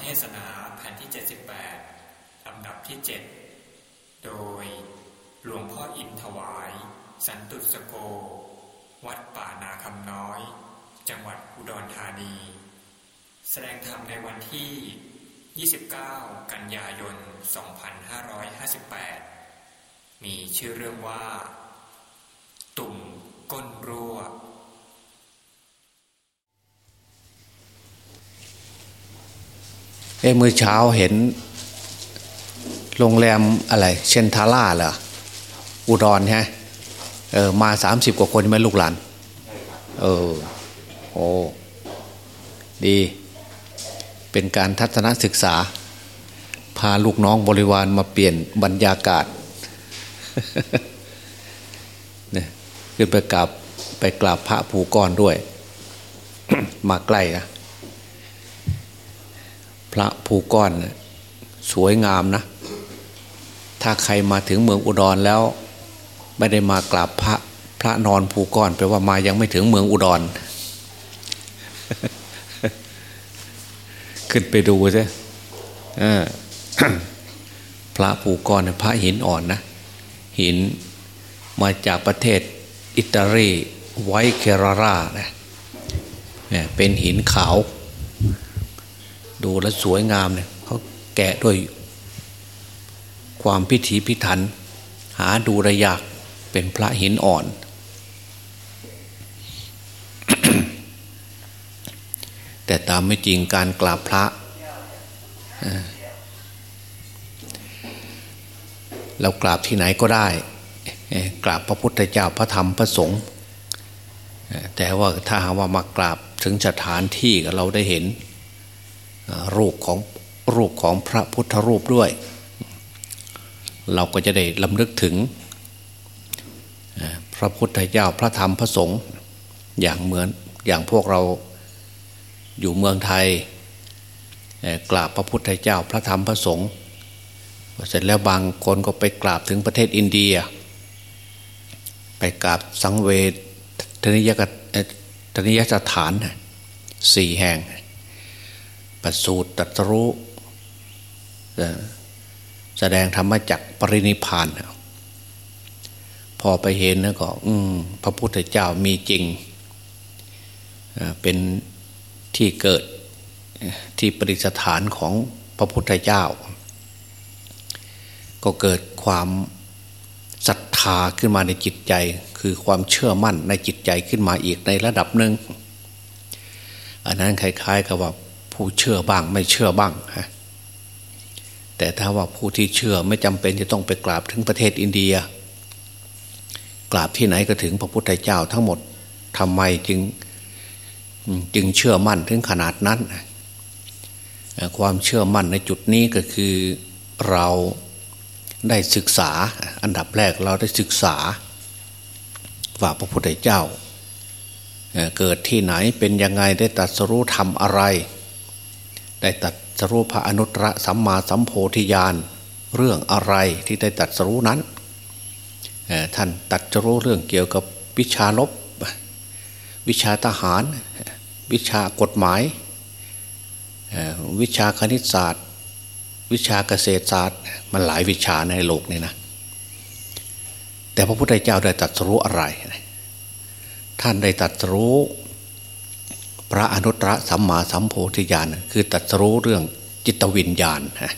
เทศนาแผ่นที่ 78 ลำดับที่ 7 โดยหลวงพ่ออินถวาย สันตุสโก วัดป่านาคำน้อย จังหวัดอุดรธานี แสดงธรรมในวันที่ 29 กันยายน 2558 มีชื่อเรื่องว่า ตุ่มก้นรั่ว เอ้มื่อเช้าเห็นโรงแรมอะไร เชนทาร่าเหรออุดรใช่มเออมาสามสิบกว่าคนใช่ไหมลูกหลานเออโอ้ดี เป็นการทัศนศึกษา พาลูกน้องบริวารมาเปลี่ยนบรรยากาศเนี่ยขึ้นไปกราบไปกราบพระภูกรด้วย มาใกล้นะ ภูก้อนสวยงามนะ ถ้าใครมาถึงเมืองอุดรแล้ว ไม่ได้มากราบพระพระนอนภูก้อนแปลว่ามายังไม่ถึงเมืองอุดร ขึ้นไปดูซิเออพระภูก้อนเนี่ยพระหินอ่อนนะหินมาจากประเทศอิตาลีไวเครารานะเนี่ยเป็นหินขาว ดูแลสวยงามเนี่ยเขาแกะด้วยความพิถีพิถัน หาดูระยากเป็นพระหินอ่อน แต่ตามไม่จริงการกราบพระเรากราบที่ไหนก็ได้ กราบพระพุทธเจ้าพระธรรมพระสงฆ์แต่ว่าถ้าหาว่ามากราบถึงสถานที่เราได้เห็น รูปของรูปของพระพุทธรูปด้วย เราก็จะได้ลำลึกถึงพระพุทธเจ้าพระธรรมพระสงฆ์อย่างเหมือนอย่างพวกเราอยู่เมืองไทยกราบพระพุทธเจ้าพระธรรมพระสงฆ์เสร็จแล้วบางคนก็ไปกราบถึงประเทศอินเดีย ไปกราบสังเวทนิยกทนิยสถานสี่แห่ง ประสูตรตรัสรู้แสดงธรรมจักปรินิพานพอไปเห็นแล้วก็ อืพระพุทธเจ้ามีจริง เป็นที่เกิดที่ปริสถานของพระพุทธเจ้า ก็เกิดความศรัทธาขึ้นมาในจิตใจ คือความเชื่อมั่นในจิตใจขึ้นมาอีกในระดับหนึ่งอันนั้นคล้ายๆกับว่า ผู้เชื่อบ้างไม่เชื่อบ้างฮะแต่ถ้าว่าผู้ที่เชื่อไม่จำเป็นจะต้องไปกราบถึงประเทศอินเดีย กราบที่ไหนก็ถึงพระพุทธเจ้าทั้งหมดทำไมจึงจึงเชื่อมั่นถึงขนาดนั้น ความเชื่อมั่นในจุดนี้ก็คือเราได้ศึกษาอันดับแรกเราได้ศึกษา ว่าพระพุทธเจ้า เกิดที่ไหนเป็นยังไงได้ตัดสรู้ทำอะไร ได้ตัดสรู้พระอนุตตรสัมมาสัมโพธิญาณเรื่องอะไรที่ได้ตัดสรู้นั้นท่านตัดสรู้เรื่องเกี่ยวกับวิชาลบ วิชาทหาร วิชากฎหมาย วิชาคณิตศาสตร์ วิชาเกษตรศาสตร์ มันหลายวิชาในโลกนี้นะแต่พระพุทธเจ้าได้ตัดสรู้อะไร ท่านได้ตัดสรู้ พระอนุตตรสัมมาสัมโพธิญาณคือตัดรู้เรื่องจิตวิญญาณฮะ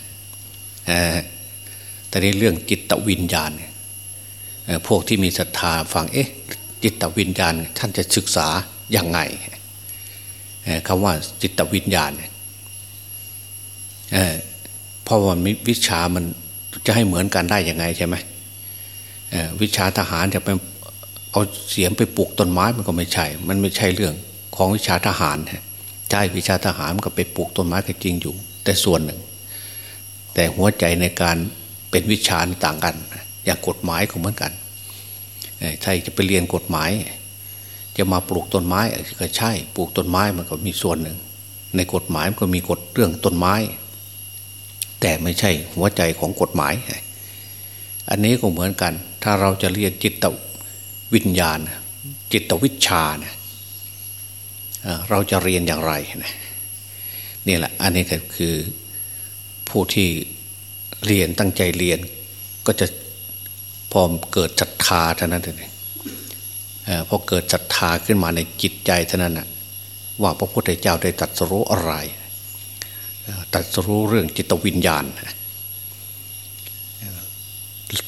แต่ในเรื่องจิตวิญญาณพวกที่มีศรัทธาฟังเอ๊ะจิตวิญญาณท่านจะศึกษาอย่างไงคำว่าจิตวิญญาณเพราะว่าวิชามันจะให้เหมือนกันได้ยังไงใช่ไหมวิชาทหารจะไปเอาเสียมไปปลูกต้นไม้มันก็ไม่ใช่ มันไม่ใช่เรื่อง ของวิชาทหารใช่วิชาทหารมันก็ไปปลูกต้นไม้ก็จริงอยู่ แต่ส่วนหนึ่ง แต่หัวใจในการเป็นวิชาต่างกัน อย่างกฎหมายก็เหมือนกันใช่จะไปเรียนกฎหมาย จะมาปลูกต้นไม้ก็ใช่ ปลูกต้นไม้มันก็มีส่วนหนึ่ง ในกฎหมายมันก็มีกฎเรื่องต้นไม้ แต่ไม่ใช่หัวใจของกฎหมาย อันนี้ก็เหมือนกัน ถ้าเราจะเรียนจิตวิญญาณ จิตวิชานี่ย เราจะเรียนอย่างไรนะนี่แหละอันนี้ก็คือผู้ที่เรียนตั้งใจเรียน ก็จะพอเกิดศรัทธาเท่านั้นเองพอเกิดศรัทธาขึ้นมาในจิตใจเท่านั้นนะว่าพระพุทธเจ้าได้ตรัสรู้อะไรตรัสรู้เรื่องจิตวิญญาณ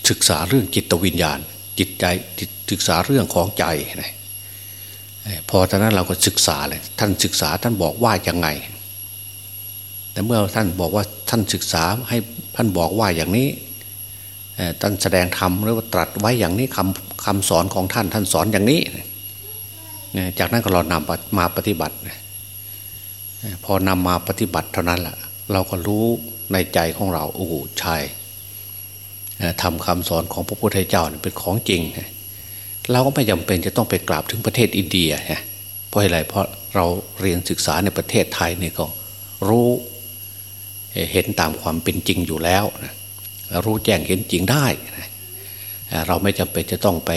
ศึกษาเรื่องจิตวิญญาณ จิตใจศึกษาเรื่องของใจนะ พอตอนนั้นเราก็ศึกษาเลยท่านศึกษาท่านบอกว่ายังไง แต่เมื่อท่านบอกว่าท่านศึกษาให้ท่านบอกว่าอย่างนี้ท่านแสดงธรรมหรือว่าตรัสไว้อย่างนี้คำคำสอนของท่านท่านสอนอย่างนี้ จากนั้นก็เรานำมาปฏิบัติ พอนำมาปฏิบัติเท่านั้นแหละเราก็รู้ในใจของเราโอ้โหใช่ทำคำสอนของพระพุทธเจ้าเป็นของจริง เราก็ไม่จำเป็นจะต้องไปกราบถึงประเทศอินเดียนะเพราะอะไรเพราะเราเรียนศึกษาในประเทศไทยเนี่ยก็รู้เห็นตามความเป็นจริงอยู่แล้วนะรู้แจ้งเห็นจริงได้นะเราไม่จำเป็นจะต้องไป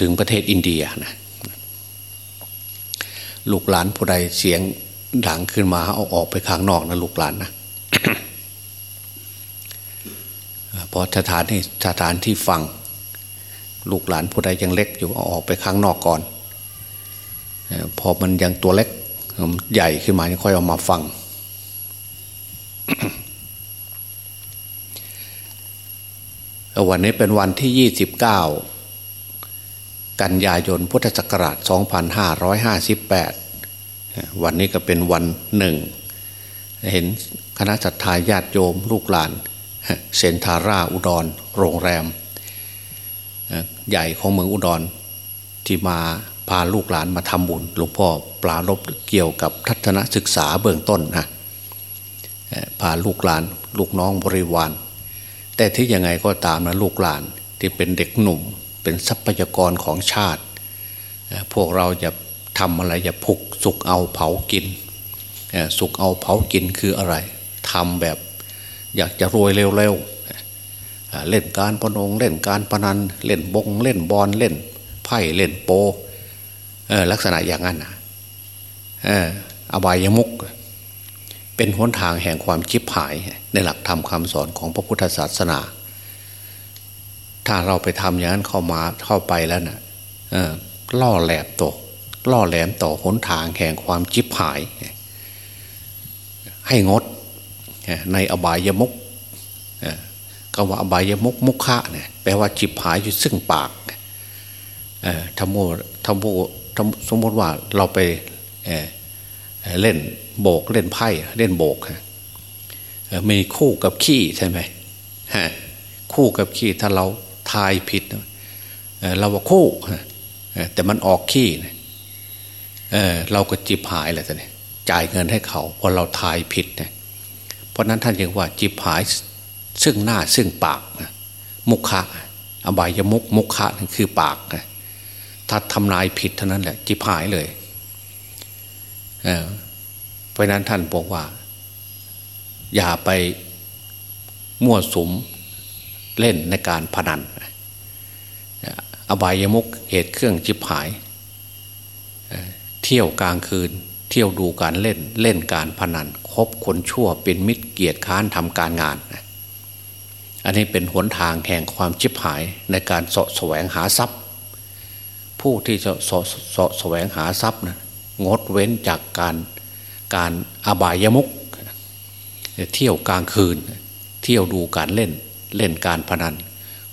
ถึงประเทศอินเดียนะลูกหลานผู้ใดเสียงดังขึ้นมาเอาออกไปข้างนอกนะลูกหลานนะ พอสถานที่สถานที่ฟัง ลูกหลานผู้ใดยังเล็กอยู่เอาออกไปข้างนอกก่อน พอมันยังตัวเล็กใหญ่ขึ้นมาค่อยเอามาฟัง วันนี้เป็นวันที่ยี่สิบเก้ากันยายนพุทธศักราช 2558 วันนี้ก็เป็นวันหนึ่ง เห็นคณะสัตยาญาติโยมลูกหลาน เซนทาร่าอุดร โรงแรม ใหญ่ของเมืองอุดร ที่มาพาลูกหลานมาทำบุญหลวงพ่อปลาลบเกี่ยวกับทัศนศึกษาเบื้องต้นนะพาลูกหลานลูกน้องบริวาร แต่ที่ยังไงก็ตามนะลูกหลานที่เป็นเด็กหนุ่ม เป็นทรัพยากรของชาติ พวกเราจะทำอะไรจะพุกสุกเอาเผากิน สุกเอาเผากินคืออะไรทำแบบ อยากจะรวยเร็วๆเล่นการพนงเล่นการพนัน เล่นบง เล่นบอลเล่น ไพ่เล่นโปลักษณะอย่างนั้นอบายมุก เป็นหนทางแห่งความชิบหาย ในหลักธรรมคำสอนของพระพุทธศาสนา ถ้าเราไปทำอย่างนั้นเข้ามาเข้าไปแล้วนะ่ะล่อแหลมต่อล่อแหลมต่อหนทางแห่งความจิบหาย ให้งด ในอบายมุกคำว่าอบายมุกมุขะเนี่ยแปลว่าจิบหายอยู่ซึ่งปากทำโมทำโมสมมติว่าเราไปเล่นโบกเล่นไพ่เล่นโบกมีคู่กับขี้ใช่ไหมคู่กับขี้ถ้าเราทายผิดเราว่าคู่แต่มันออกขี้เเราก็จิบหายแหละท่านจ่ายเงินให้เขาพอเราทายผิดเนี่ย เพราะนั้นท่านยังว่าจิบหายซึ่งหน้าซึ่งปากมุขะอบายมุกมุขะนั่นคือปากถ้าทำนายผิดเท่านั้นแหละจิบหายเลยเพราะนั้นท่านบอกว่า อย่าไปมั่วสุมเล่นในการพนัน อบายมุกเหตุเครื่องจิบหาย เที่ยวกลางคืน เที่ยวดูการเล่นเล่นการพนัน คบคนชั่วเป็นมิตรเกียรติค้านทำการงาน อันนี้เป็นหนทางแห่งความจิบหายในการสะแสวงหาทรัพย์ ผู้ที่จะสะสะแสวงหาทรัพย์นะงดเว้นจากการการอบายมุกเที่ยวกลางคืน เที่ยวดูการเล่นเล่นการพนัน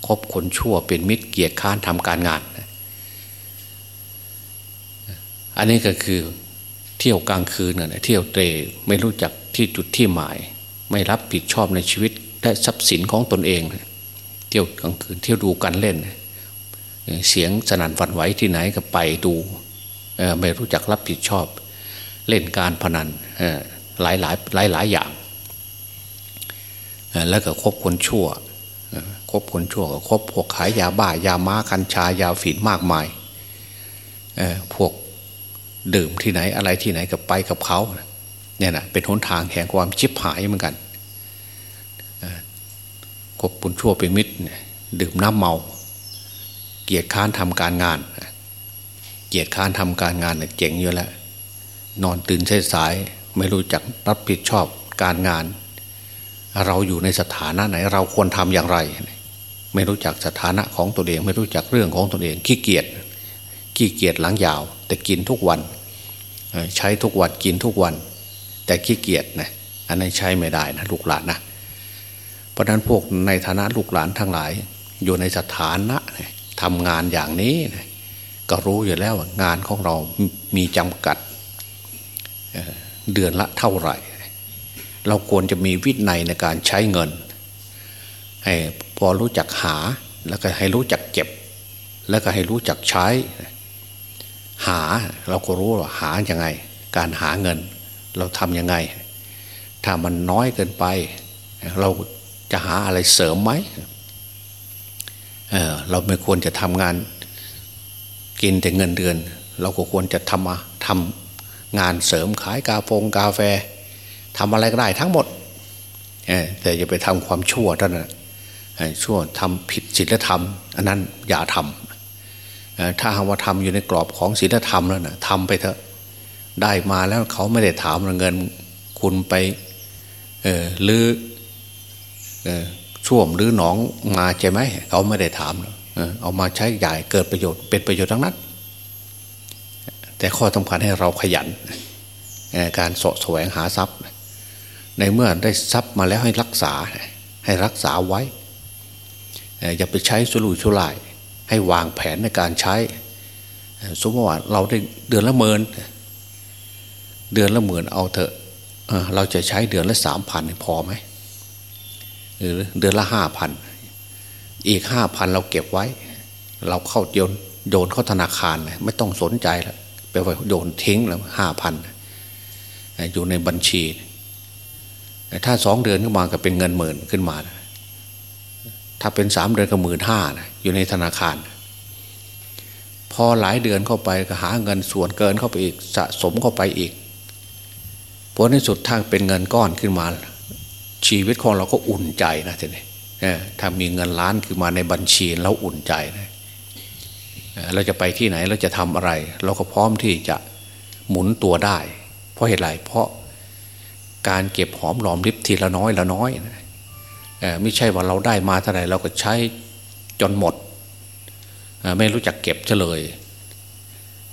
คบคนชั่วเป็นมิตรเกียรติค้านทำการงาน อันนี้ก็คือ เที่ยวกลางคืนเนี่ยเที่ยวเตะไม่รู้จักที่จุดที่หมาย ไม่รับผิดชอบในชีวิตและทรัพย์สินของตนเอง เที่ยวกลางคืนเที่ยวดูกันเล่น เสียงสนั่นฝันไหวที่ไหนก็ไปดูไม่รู้จักรับผิดชอบ เล่นการพนันหลายหลายหลายหลายอย่าง แล้วก็คบคนชั่วคบคนชั่วก็คบพวกขายยาบ้ายาม้าคัญชายาฝิ่นมากมายพวก ดื่มที่ไหนอะไรที่ไหนก็ไปกับเขาเนี่ยนะเป็นหนทางแห่งความชิบหายเหมือนกันคบคนชั่วเป็นมิตรดื่มน้ำเมา เกียรติค้านทำการงาน เกียรติค้านทำการงานเนี่ยเจ๋งอยู่แล้ว นอนตื่นสายไม่รู้จักรับผิดชอบการงาน เราอยู่ในสถานะไหน เราควรทำอย่างไร ไม่รู้จักสถานะของตัวเอง ไม่รู้จักเรื่องของตัวเองขี้เกียจ ขี้เกียจหลังยาว แต่กินทุกวัน ใช้ทุกวันกินทุกวัน แต่ขี้เกียจนะอันนั้นใช้ไม่ได้นะลูกหลานนะเพราะนั้นพวกในฐานะลูกหลานทั้งหลาย อยู่ในสถานะทำงานอย่างนี้ก็รู้อยู่แล้วงานของเรามีจำกัดเดือนละเท่าไหร่ เราควรจะมีวินัยในการใช้เงิน ให้พอรู้จักหาแล้วก็ให้รู้จักเก็บ แล้วก็ให้รู้จักใช้ หาเราก็รู้ว่าหาอย่างไง การหาเงิน เราทำยังไง ถ้ามันน้อยเกินไป เราจะหาอะไรเสริมไหมเเราไม่ควรจะทำงาน กินแต่เงินเดือน เราก็ควรจะทำมาทำงานเสริมขายกาโฟงกาแฟทำอะไรก็ได้ทั้งหมดแต่อย่าไปทำความชั่วท่านนะชั่วทำผิดศีลธรรม อันนั้นอย่าทำ ถ้าหากว่าทำอยู่ในกรอบของศีลธรรมแล้วนะทำไปเถอะได้มาแล้วเขาไม่ได้ถามเงินคุณไปหรือช่วมหรือหนองมาใช่ไหมเขาไม่ได้ถามเอามาใช้ใหญ่เกิดประโยชน์เป็นประโยชน์ทั้งนั้นแต่ข้อสำคัญให้เราขยันการสะแสวงหาทรัพย์ ในเมื่อได้ทรัพย์มาแล้วให้รักษาให้รักษาไว้อย่าไปใช้สุรุ่ยสุร่าย ให้วางแผนในการใช้ สมมติว่าเราได้เดือนละเมินเดือนละหมื่นเอาเถอะเราจะใช้เดือนละสามพันพอไหมหรือเดือนละห้าพันอีกห้าพันเราเก็บไว้ เราเข้าโยนโยนเข้าธนาคารเลยไม่ต้องสนใจแล้วไปไว้โยนทิ้งแล้วห้าพันอยู่ในบัญชี ถ้าสองเดือนขึ้นมาก็เป็นเงินหมื่นขึ้นมา ถ้าเป็นสามเดือนก็หมื่นห้านะอยู่ในธนาคาร พอหลายเดือนเข้าไปก็หาเงินส่วนเกินเข้าไปอีกสะสมเข้าไปอีกผลในสุดทางเป็นเงินก้อนขึ้นมา ชีวิตของเราก็อุ่นใจนะทีนี้ถ้ามีเงินล้านคือมาในบัญชีเราอุ่นใจนะเราจะไปที่ไหนเราจะทำอะไร เราก็พร้อมที่จะหมุนตัวได้ เพราะเหตุไรเพราะการเก็บหอมหลอมริบทีละน้อยละน้อยนะ ไม่ใช่ว่าเราได้มาเท่าไหร่เราก็ใช้จนหมด ไม่รู้จักเก็บเฉลย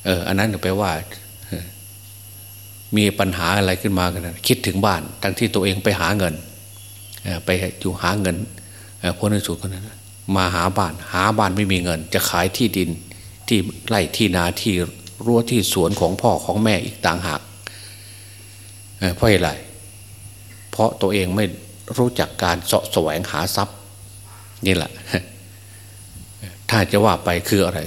เอออันนั้นแปลว่า มีปัญหาอะไรขึ้นมากันคิดถึงบ้านทั้งที่ตัวเองไปหาเงินไปอยู่หาเงินพ้นในสุดคนนั้นมาหาบ้าน หาบ้านไม่มีเงิน จะขายที่ดินที่ไร่ที่นาที่รั้วที่สวนของพ่อของแม่อีกต่างหากเพราะอะไรเพราะตัวเองไม่ รู้จักการเสาะแสวงหาทรัพย์ นี่แหละ ถ้าจะว่าไปคืออะไร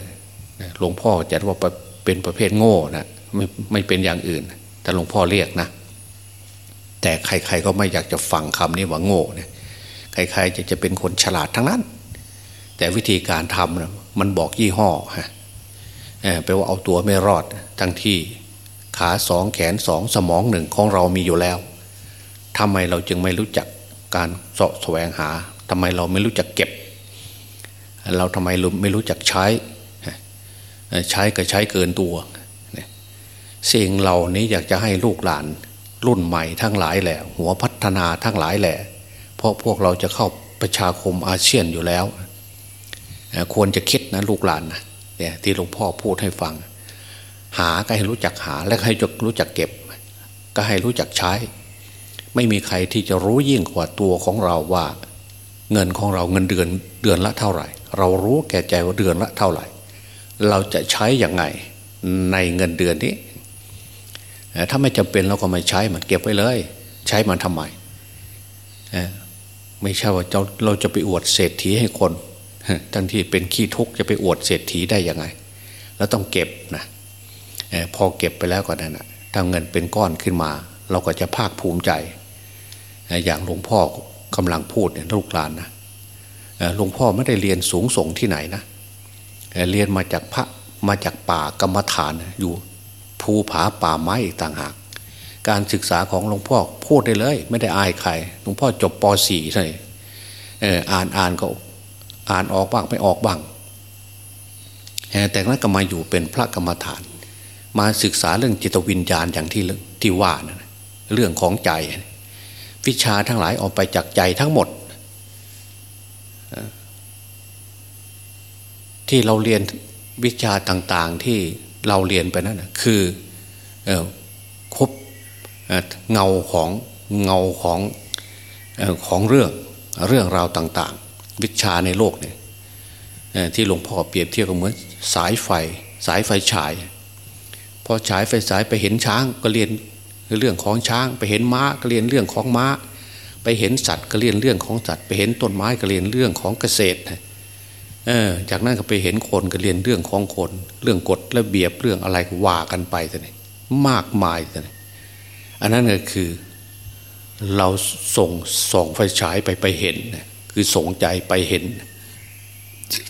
หลวงพ่อจะว่าเป็นประเภทโง่นะไม่ไม่เป็นอย่างอื่น แต่หลวงพ่อเรียกนะแต่ใคร ๆ ก็ไม่อยากจะฟังคำนี้ว่าโง่เนี่ยใครๆจะจะเป็นคนฉลาดทั้งนั้น แต่วิธีการทำนะมันบอกยี่ห้อฮะแปลว่าเอาตัวไม่รอดทั้งที่ขาสองแขนสองสมองหนึ่งของเรามีอยู่แล้วทำไมเราจึงไม่รู้จัก การเสาะแสวงหาทำไมเราไม่รู้จักเก็บ เราทำไมไม่รู้จักใช้ ใช้ก็ใช้เกินตัวสิ่งเหล่านี้อยากจะให้ลูกหลานรุ่นใหม่ทั้งหลายแหละ หัวพัฒนาทั้งหลายแหละพราะพวกเราจะเข้าประชาคมอาเซียนอยู่แล้ว ควรจะคิดนะลูกหลานนะเนี่ยที่หลวงพ่อพูดให้ฟัง หาก็ให้รู้จักหาและให้รู้จักเก็บ ก็ให้รู้จักใช้ ไม่มีใครที่จะรู้ยิ่งกว่าตัวของเราว่า เงินของเราเงินเดือนเดือนละเท่าไหร่ เรารู้แก่ใจว่าเดือนละเท่าไหร่ เราจะใช้อย่างไงในเงินเดือนนี้ ถ้าไม่จำเป็นเราก็ไม่ใช้มันเก็บไว้เลย ใช้มันทำไมไม่ใช่ว่าเราจะไปอวดเศรษฐีให้คนทั้งที่เป็นขี้ทุกจะไปอวดเศรษฐีได้ยังไงแล้วต้องเก็บนะพอเก็บไปแล้วก็นั่นนะถ้าเงินเป็นก้อนขึ้นมา เราก็จะภาคภูมิใจ อย่างหลวงพ่อกำลังพูดเนี่ยลูกหลานนะหลวงพ่อไม่ได้เรียนสูงส่งที่ไหนนะเรียนมาจากพระมาจากป่ากรรมฐานอยู่ภูผาป่าไม้อีกต่างหาก การศึกษาของหลวงพ่อพูดได้เลย ไม่ได้อายใครหลวงพ่อจบป .4 เลยอ่านอ่านก็อ่านออกบ้างไม่ออกบ้างแต่นั้นก็มาอยู่เป็นพระกรรมฐาน มาศึกษาเรื่องจิตวิญญาณอย่างที่ที่ว่านะเรื่องของใจ วิชาทั้งหลายออกไปจากใจทั้งหมด ที่เราเรียนวิชาต่าง ๆ ที่เราเรียนไปนั่นคือคบเงาของเงาของของเรื่องเรื่องราวต่าง ๆ วิชาในโลกเนี่ยที่หลวงพ่อเปรียบเทียบกับเหมือนสายไฟ สายไฟฉาย พอฉายไฟสายไปเห็นช้างก็เรียน เรื่องของช้าง ไปเห็นม้าก็เรียนเรื่องของม้า ไปเห็นสัตว์ก็เรียนเรื่องของสัตว์ ไปเห็นต้นไม้ก็เรียนเรื่องของเกษตรเออจากนั้นก็ไปเห็นคนก็เรียนเรื่องของคน เรื่องกฎระเบียบเรื่องอะไรว่ากันไปแต่นี่มากมายแต่นี่อันนั้นก็คือเราส่งส่องไฟฉายไปไปเห็น คือส่งใจไปเห็น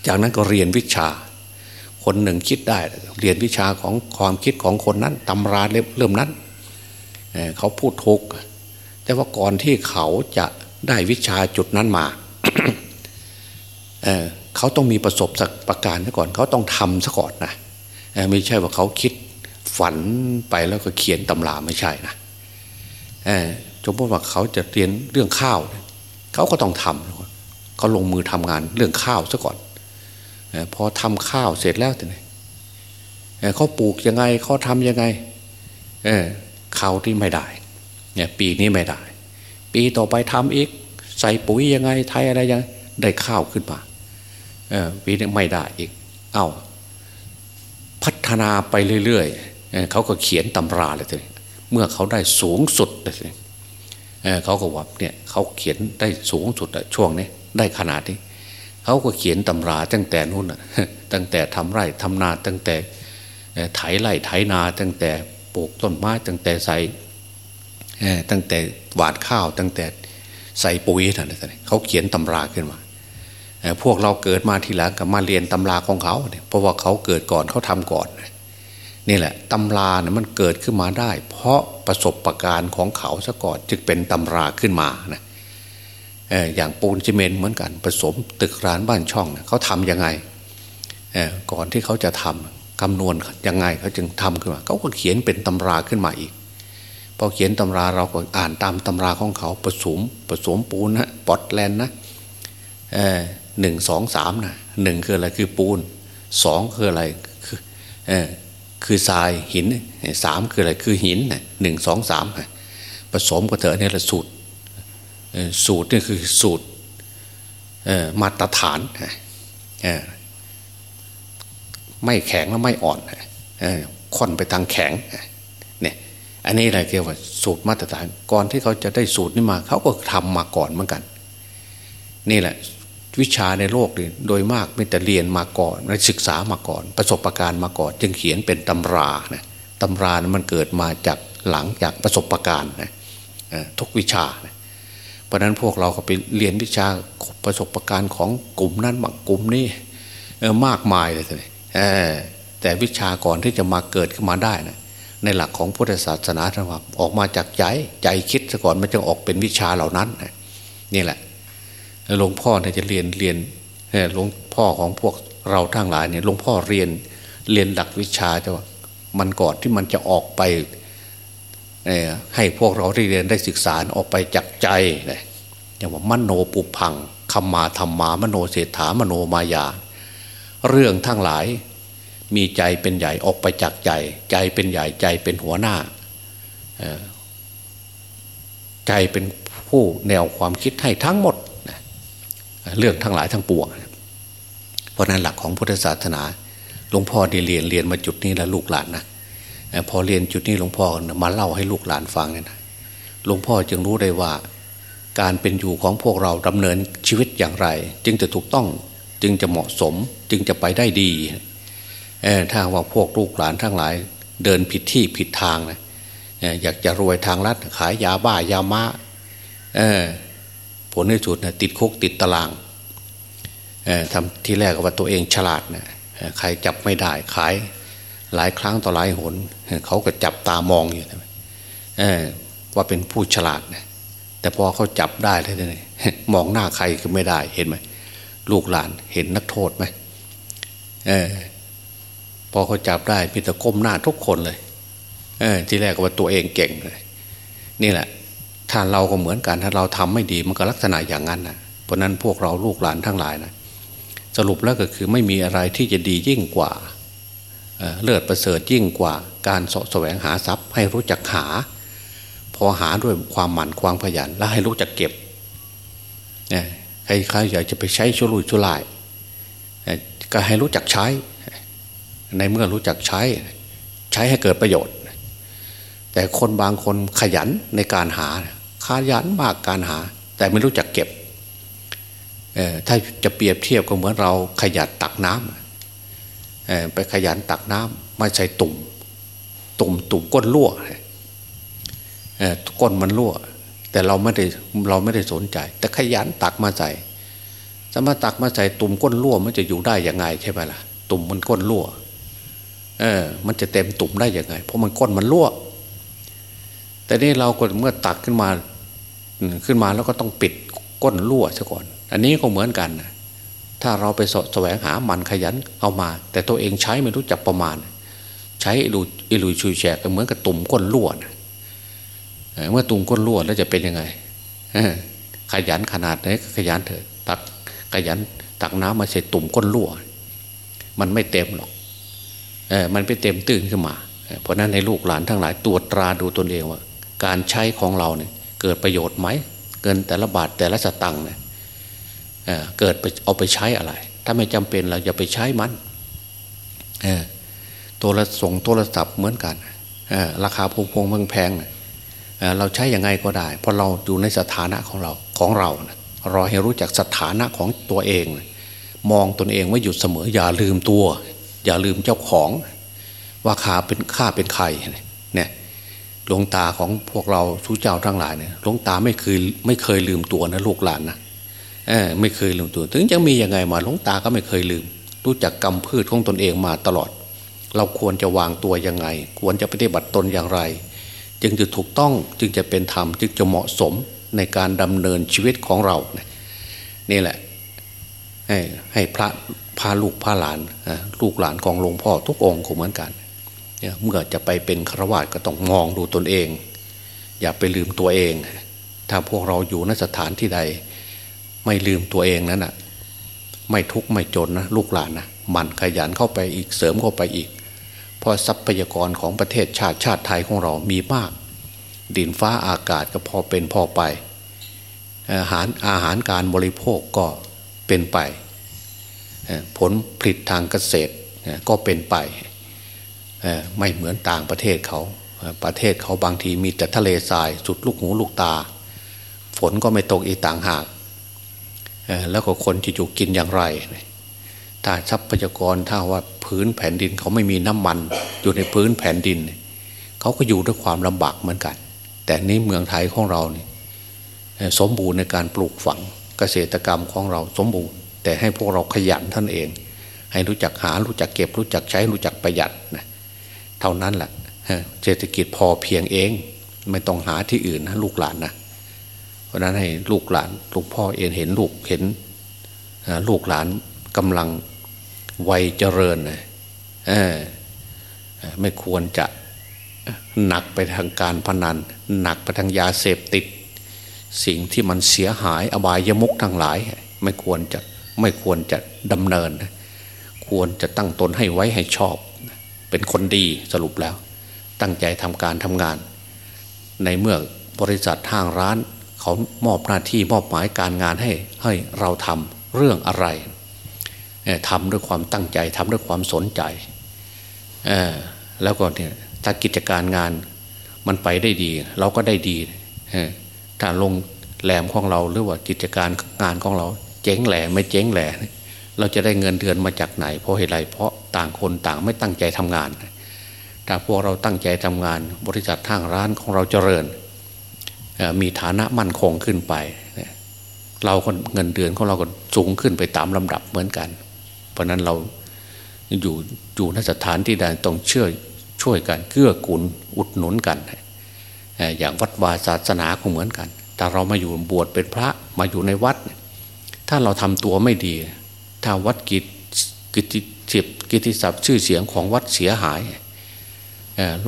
จากนั้นก็เรียนวิชา คนหนึ่งคิดได้ เรียนวิชาของความคิดของคนนั้นตำราเริ่มนั้น เขาพูดทุกแต่ว่าก่อนที่เขาจะได้วิชาจุดนั้นมาเเขาต้องมีประสบสักประการซะก่อน เขาต้องทำซะก่อนนะไม่ใช่ว่าเขาคิดฝันไปแล้วก็เขียนตำราไม่ใช่นะสมมติว่าเขาจะเรียนเรื่องข้าว เขาก็ต้องทำเขาลงมือทำงานเรื่องข้าวซะก่อนพอทำข้าวเสร็จแล้วแต่เขาปลูกยังไงเขาทำยังไง ข้าวที่ไม่ได้เนี่ยปีนี้ไม่ได้ ปีต่อไปทำอีก ใส่ปุ๋ยยังไงไทยอะไรยังได้ข้าวขึ้นมาเออปีนี้ไม่ได้อีก เอา้าพัฒนาไปเรื่อยๆเขาก็เขียนตำราเลยทีเมื่อเขาได้สูงสุดเลยเขาก็ว่าเนี่ยเขาเขียนได้สูงสุดช่วงนี้ได้ขนาดนี้เขาก็เขียนตำราตั้งแต่นู้นตั้งแต่ทำไร่ทำนาตั้งแต่ไถไร่ไถนาตั้งแต่ ปลูกต้นไม้ตั้งแต่ใส่ตั้งแต่หวานข้าวตั้งแต่ใส่ปุ๋ยนั่นเขาเขียนตำราขึ้นมาพวกเราเกิดมาทีหลังกับมาเรียนตำราของเขาเนี่ยเพราะว่าเขาเกิดก่อนเขาทำก่อน นี่แหละตำราเนี่ยมันเกิดขึ้นมาได้ เพราะประสบประการของเขาซะก่อนจึงเป็นตำราขึ้นมานะอย่างปูนซีเมนต์เหมือนกันผสมตึกร้านบ้านช่องเเขาทำยังไงก่อนที่เขาจะทำ คำนวณยังไงเขาจึงทำขึ้นมาเขาก็เขียนเป็นตำราขึ้นมาอีกพอเขียนตำราเราก็อ่านตามตำราของเขาผสมผสมปูนนะปอดแลนนะหนึ่งสองสามนะหนึ่งคืออะไรคือปูนสองคืออะไรคือเออคือทรายหินสามคืออะไรคือหินหนึ่งสองสามผสมกันเถอะนี่แหละสูตรสูตรนี่คือสูตรมาตรฐาน ไม่แข็งแล้วไม่อ่อนค่อนไปทางแข็งเนี่ยอันนี้อะไรเกี่ยวกับสูตรมาตรฐานก่อนที่เขาจะได้สูตรนี้มา เขาก็ทำมาก่อนเหมือนกัน นี่แหละ วิชาในโลกนี่โดยมากไม่แต่เรียนมาก่อนศึกษามาก่อน ประสบการณ์มาก่อน จึงเขียนเป็นตำรานะตำรานะมันเกิดมาจากหลังจากประสบการณ์นะทุกวิชานะเพราะนั้นพวกเราก็ไปเรียนวิชาประสบการณ์ของกลุ่มนั้นบางกลุ่มนี้มากมายเลยทีนี้ แต่วิชาก่อนที่จะมาเกิดขึ้นมาได้นะในหลักของพุทธศาสนาธรรมออกมาจากใจใจคิดซะก่อนมันจึงออกเป็นวิชาเหล่านั้นนี่แหละหลวงพ่อเนี่ยจะเรียนเรียนหลวงพ่อของพวกเราทั้งหลายเนี่ยหลวงพ่อเรียนเรียนหลักวิชาแต่ว่ามันก่อนที่มันจะออกไปให้พวกเราได้เรียนได้ศึกษาออกไปจากใจเลยอย่างว่ามโนปุพังคำมาธรรมามโนเศรษฐามโนมายา เรื่องทั้งหลาย มีใจเป็นใหญ่ออกไปจากใจ ใจเป็นใหญ่ใจเป็นหัวหน้า ใจเป็นผู้แนวความคิดให้ทั้งหมด เรื่องทั้งหลายทั้งปวง เพราะนั้นหลักของพุทธศาสนาหลวงพ่อได้เรียนเรียนมาจุดนี้แล้วลูกหลานนะพอเรียนจุดนี้หลวงพ่อมาเล่าให้ลูกหลานฟังเนี่ยนะหลวงพ่อจึงรู้ได้ว่า การเป็นอยู่ของพวกเราดำเนินชีวิตอย่างไร จึงจะถูกต้อง จึงจะเหมาะสมจึงจะไปได้ดีถ้าว่าพวกลูกหลานทั้งหลายเดินผิดที่ผิดทางนะอยากจะรวยทางลัดขายยาบ้ายามาผลในสุดนะติดคุกติดตารางทำที่แรกว่าตัวเองฉลาดนะใครจับไม่ได้ขายหลายครั้งต่อหลายหนเขาก็จับตามองอยู่ว่าเป็นผู้ฉลาดนะแต่พอเขาจับได้เลยมองหน้าใครคือไม่ได้เห็นไหม ลูกหลานเห็นนักโทษไหมเออพอเขาจับได้พิตะก้มหน้าทุกคนเลย เออ ที่แรกก็ว่าตัวเองเก่งเลยนี่แหละถ้าเราก็เหมือนกันถ้าเราทำไม่ดีมันก็ลักษณะอย่างนั้นนะเพราะนั้นพวกเราลูกหลานทั้งหลายนะสรุปแล้วก็คือไม่มีอะไรที่จะดียิ่งกว่าเลิศประเสริฐยิ่งกว่า การสะแสวงหาทรัพย์ ให้รู้จักหา พอหาด้วยความหมั่นความขยันแล้วให้รู้จักเก็บ ใครอยากจะไปใช้ชุลุยชุลายก็ให้รู้จักใช้ ในเมื่อรู้จักใช้ ใช้ให้เกิดประโยชน์ แต่คนบางคนขยันในการหา ขยันมากการหา แต่ไม่รู้จักเก็บถ้าจะเปรียบเทียบก็เหมือนเราขยันตักน้ำไปขยันตักน้ำมาใส่ตุ่ม ตุ่มตุ่มก้นรั่วก้นมันรั่ว แต่เราไม่ได้เราไม่ได้สนใจ แต่ขยันตักมาใส่จะมาตักมาใส่ตุ่มก้นรั่วมันจะอยู่ได้ยังไงใช่ไหมล่ะ ตุ่มมันก้นรั่วเออ มันจะเต็มตุ่มได้ยังไง เพราะมันก้นมันรั่ว แต่นี่เราก็เมื่อตักขึ้นมาขึ้นมาแล้วก็ต้องปิดก้นรั่วซะก่อน อันนี้ก็เหมือนกันนะถ้าเราไปสแสวงหามันขยันเอามา แต่ตัวเองใช้ไม่รู้จักประมาณ ใช้อิลุอิลุชุยแฉกเหมือนกับตุ่มก้นรั่วนะ เมื่อตุ่มก้นรั่วแล้วจะเป็นยังไงขยันขนาดไหนขยันเถอะตักขยันตักน้ำมาใส่ตุ่มก้นรั่ว มันไม่เต็มหรอกเออมันไม่เต็มตื่นขึ้นมา เพราะนั้นในลูกหลานทั้งหลายตรวจตราดูตนเองว่า การใช้ของเราเนี่ย เกิดประโยชน์ไหมเกินแต่ละบาทแต่ละสตังค์เนี่ยเเกิดไปเอาไปใช้อะไร ถ้าไม่จำเป็นเราอย่าไปใช้มันเตัวละส่งโทรศัพท์เหมือนกันราคาพวงพงแพงๆ เราใช้ยังไงก็ได้ เพราะเราอยู่ในสถานะของเราของเรานะรอให้รู้จักสถานะของตัวเอง มองตนเองไว่าอยู่เสมอ อย่าลืมตัว อย่าลืมเจ้าของ ว่าขาเป็นข้าเป็นใครเนี่ยหลวงตาของพวกเราชูเจ้าทั้งหลายเนี่ยหลวงตาไม่เคยไม่เคยลืมตัวนะลูกหลานนะเออไม่เคยลืมตัว ถึงจะมียังไงมาหลวงตาก็ไม่เคยลืม รู้จักกรรมพืชของตนเองมาตลอด เราควรจะวางตัวยังไง ควรจะปฏิบัติตนอย่างไร จึงจะถูกต้องจึงจะเป็นธรรมจึงจะเหมาะสมในการดำเนินชีวิตของเรานี่แหละให้ให้พระพาลูกพาหลานลูกหลานของหลวงพ่อทุกองค์เหมือนกันเมื่อจะไปเป็นฆราวาสก็ต้องมองดูตนเอง อย่าไปลืมตัวเอง ถ้าพวกเราอยู่นสถานที่ใด ไม่ลืมตัวเองนั้นอะไม่ทุกข์ไม่จนนะลูกหลานนะมันขยันเข้าไปอีกเสริมเข้าไปอีก เพราะทรัพยากรของประเทศชาติชาติไทยของเรามีมาก ดินฟ้าอากาศก็พอเป็นพอไป อาหารอาหารการบริโภคก็เป็นไป ผลผลิตทางเกษตรก็เป็นไป ไม่เหมือนต่างประเทศเขา ประเทศเขาบางทีมีแต่ทะเลทรายสุดลูกหูลูกตา ฝนก็ไม่ตกอีกต่างหาก แล้วก็คนจะอยู่กินอย่างไร ถ้าทรัพยากรถ้าว่าพื้นแผ่นดินเขาไม่มีน้ำมัน อยู่ในพื้นแผ่นดิน เขาก็อยู่ด้วยความลำบากเหมือนกัน แต่นี้เมืองไทยของเราเนี่ยสมบูรณ์ในการปลูกฝังเกษตรกรรมของเราสมบูรณ์ แต่ให้พวกเราขยันท่านเอง ให้รู้จักหารู้จักเก็บ รู้จักใช้รู้จักประหยัดนะเท่านั้นแหละเศรษฐกิจพอเพียงเอง ไม่ต้องหาที่อื่นนะลูกหลานนะเพราะนั้นให้ลูกหลานลูกพ่อเองเห็นลูกเห็นลูกหลานกำลัง วัยเจริญนะไม่ควรจะหนักไปทางการพนัน หนักไปทางยาเสพติด สิ่งที่มันเสียหายอบายยมุกทั้งหลาย ไม่ควรจะไม่ควรจะดำเนิน ควรจะตั้งตนให้ไว้ให้ชอบ เป็นคนดีสรุปแล้ว ตั้งใจทำการทำงาน ในเมื่อบริษัททางร้าน เขามอบหน้าที่มอบหมายการงานให้ให้เราทำเรื่องอะไร ทำด้วยความตั้งใจทำด้วยความสนใจแล้วก็เนี่ยถ้ากิจการงานมันไปได้ดี เราก็ได้ดีถ้าลงแหลมของเราหรือว่ากิจการงานของเรา เจ๊งแหลไม่เจ๊งแหลเราจะได้เงินเดือนมาจากไหน เพราะเหตุไรเพราะต่างคนต่างไม่ตั้งใจทำงาน ถ้าพวกเราตั้งใจทำงาน บริษัททางร้านของเราเจริญ มีฐานะมั่นคงขึ้นไป เราก็เงินเดือนของเราก็สูงขึ้นไปตามลำดับเหมือนกัน เพราะนั้นเราอยู่อยู่นสถานที่ใดต้องเชื่อช่วยกันเกื้อกูลอุดหนุนกัน อย่างวัดวาศาสนาก็เหมือนกัน แต่เรามาอยู่บวชเป็นพระมาอยู่ในวัด ถ้าเราทำตัวไม่ดี ถ้าวัดกิจกิติศัพท์กิติศัพท์ชื่อเสียงของวัดเสียหาย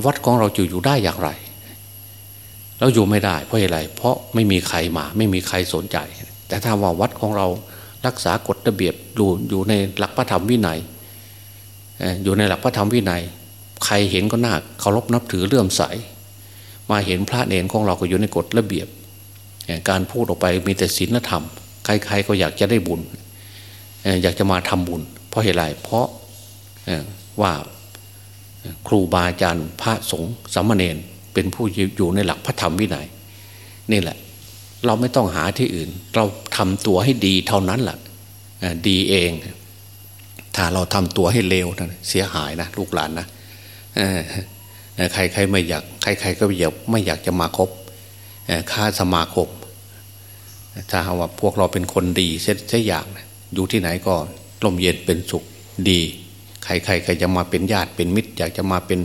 วัดของเราจะอยู่ได้อย่างไร เราอยู่ไม่ได้เพราะอะไร เพราะไม่มีใครมา ไม่มีใครสนใจ แต่ถ้าว่าวัดของเรา รักษากฎระเบียบดูอยู่ในหลักพระธรรมวินัยอยู่ในหลักพระธรรมวินัย ใครเห็นก็น่าเคารพนับถือเลื่อมใส มาเห็นพระเนรของเราก็อยู่ในกฎระเบียบ การพูดออกไปมีแต่ศีลธรรม ใครๆก็อยากจะได้บุญ อยากจะมาทำบุญ เพราะเหตุไรเพราะว่าครูบาอาจารย์พระสงฆ์สามเณรเป็นผู้อยู่ในหลักพระธรรมวินัยนี่แหละ เราไม่ต้องหาที่อื่น เราทำตัวให้ดีเท่านั้นแหละดีเอง ถ้าเราทำตัวให้เลวนะเสียหายนะลูกหลานนะใครใครไม่อยากใครใครก็ไม่อยากไม่อยากจะมาคบค่าสมาคม ถ้าว่าพวกเราเป็นคนดีเช่นอย่างอยู่ที่ไหนก็ลมเย็นเป็นสุขดี ใครใครใครจะมาเป็นญาติเป็นมิตร อยากจะมาเป็น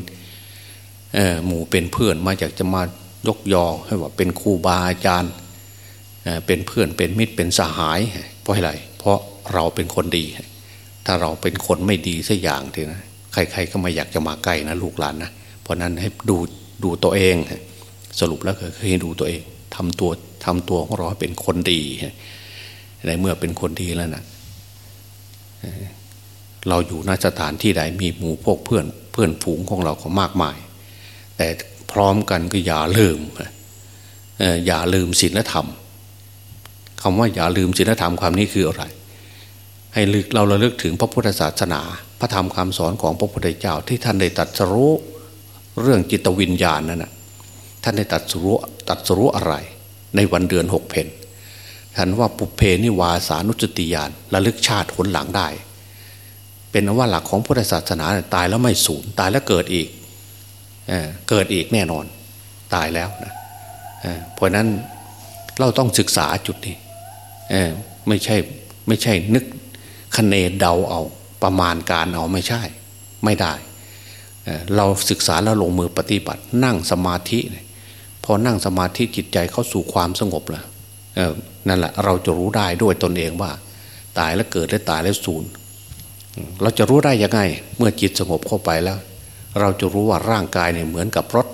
หมู่เป็นเพื่อนมาจากจะมายกยอให้ว่าเป็นครูบาอาจารย์ เป็นเพื่อนเป็นมิตรเป็นสหาย เพราะอะไร เพราะเราเป็นคนดี ถ้าเราเป็นคนไม่ดีสักอย่างทีนะใคร ๆ ก็ไม่อยากจะมาใกล้นะลูกหลานนะเพราะนั้นให้ดูดูตัวเอง สรุปแล้วคือให้ดูตัวเองทำตัวทำตัวของเราเป็นคนดีในเมื่อเป็นคนดีแล้วนะเราอยู่นสถานที่ใดมีหมู่พวกเพื่อนเพื่อนฝูงของเราก็มากมาย แต่พร้อมกันก็อย่าลืมอย่าลืมศีลธรรม คำว่าอย่าลืมศีลธรรมความนี้คืออะไร ให้ลึกเราระลึกถึงพระพุทธศาสนา พระธรรมคำสอนของพระพุทธเจ้าที่ท่านได้ตัดสรู้เรื่องจิตวิญญาณนั่นนะท่านได้ตัดสรู้ตัดสรู้อะไร ในวันเดือนหกเพนท่านว่าปุเพนิวาสานุจติยานระลึกชาติผลหลังได้ เป็นว่าหลักของพุทธศาสนาตายแล้วไม่สูญตายแล้วเกิดอีกเกิดอีกแน่นอน ตายแล้วนะเพราะนั้นเราต้องศึกษาจุดนี้ ไม่ใช่ไม่ใช่นึกคะเนเดาเอาประมาณการเอาไม่ใช่ ไม่ได้เราศึกษาแล้วลงมือปฏิบัติ นั่งสมาธิพอนั่งสมาธิจิตใจเข้าสู่ความสงบแล้วนั่นแหละเราจะรู้ได้ด้วยตนเองว่า ตายแล้วเกิดและตายแล้วสูญเราจะรู้ได้ยังไง เมื่อจิตสงบเข้าไปแล้ว เราจะรู้ว่าร่างกายเนี่ยเหมือนกับรถ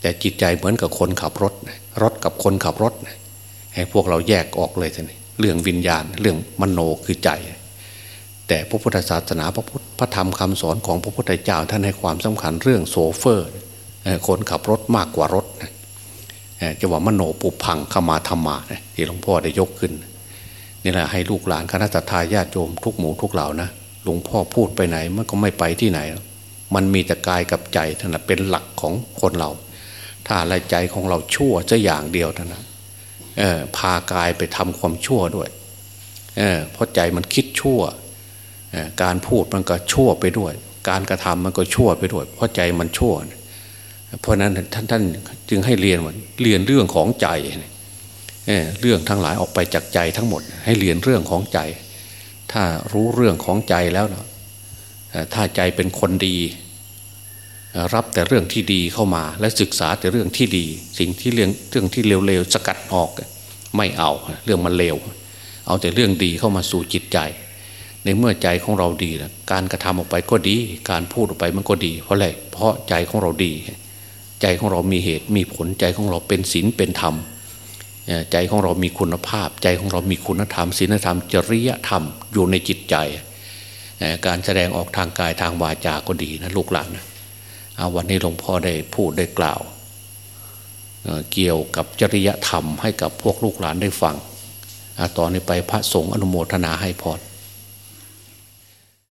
แต่จิตใจเหมือนกับคนขับรถ รถกับคนขับรถ ให้พวกเราแยกออกเลยทีนี้เรื่องวิญญาณเรื่องมโนคือใจ แต่พระพุทธศาสนาพระพุทธพระธรรมคำสอนของพระพุทธเจ้าท่านให้ความสำคัญเรื่องโซเฟอร์คนขับรถมากกว่ารถจะว่ามโนปุพังขมาธรรมาที่หลวงพ่อได้ยกขึ้นนี่แหละให้ลูกหลานคณะทาญาติโยมทุกหมู่ทุกเหล่านะหลวงพ่อพูดไปไหนมันก็ไม่ไปที่ไหน มันมีแต่กายกับใจท่านละเป็นหลักของคนเรา ถ้าใจของเราชั่วจะอย่างเดียวเท่านนะเออ พากายไปทำความชั่วด้วยเเพราะใจมันคิดชั่วการพูดมันก็ชั่วไปด้วย การกระทำมันก็ชั่วไปด้วย เพราะใจมันชั่ว เพราะนั้นท่านท่านจึงให้เรียนว่าเรียนเรื่องของใจเเรื่องทั้งหลายออกไปจากใจทั้งหมด ให้เรียนเรื่องของใจ ถ้ารู้เรื่องของใจแล้วนะถ้าใจเป็นคนดี รับแต่เรื่องที่ดีเข้ามา และศึกษาแต่เรื่องที่ดี สิ่งที่เรื่องเรื่องที่เลวๆสกัดออกไม่เอาเรื่องมันเลว เอาแต่เรื่องดีเข้ามาสู่จิตใจ ในเมื่อใจของเราดีการกระทำออกไปก็ดี การพูดออกไปมันก็ดี เพราะอะไรเพราะใจของเราดี ใจของเรามีเหตุมีผลใจของเราเป็นศีลเป็นธรรมใจของเรามีคุณภาพ ใจของเรามีคุณธรรมศีลธรรม จริยธรรมอยู่ในจิตใจ การแสดงออกทางกายทางวาจาก็ดีนะลูกหลานนะ วันนี้หลวงพ่อได้พูดได้กล่าวเกี่ยวกับจริยธรรมให้กับพวกลูกหลานได้ฟัง ตอนนี้ไปพระสงฆ์อนุโมทนาให้พร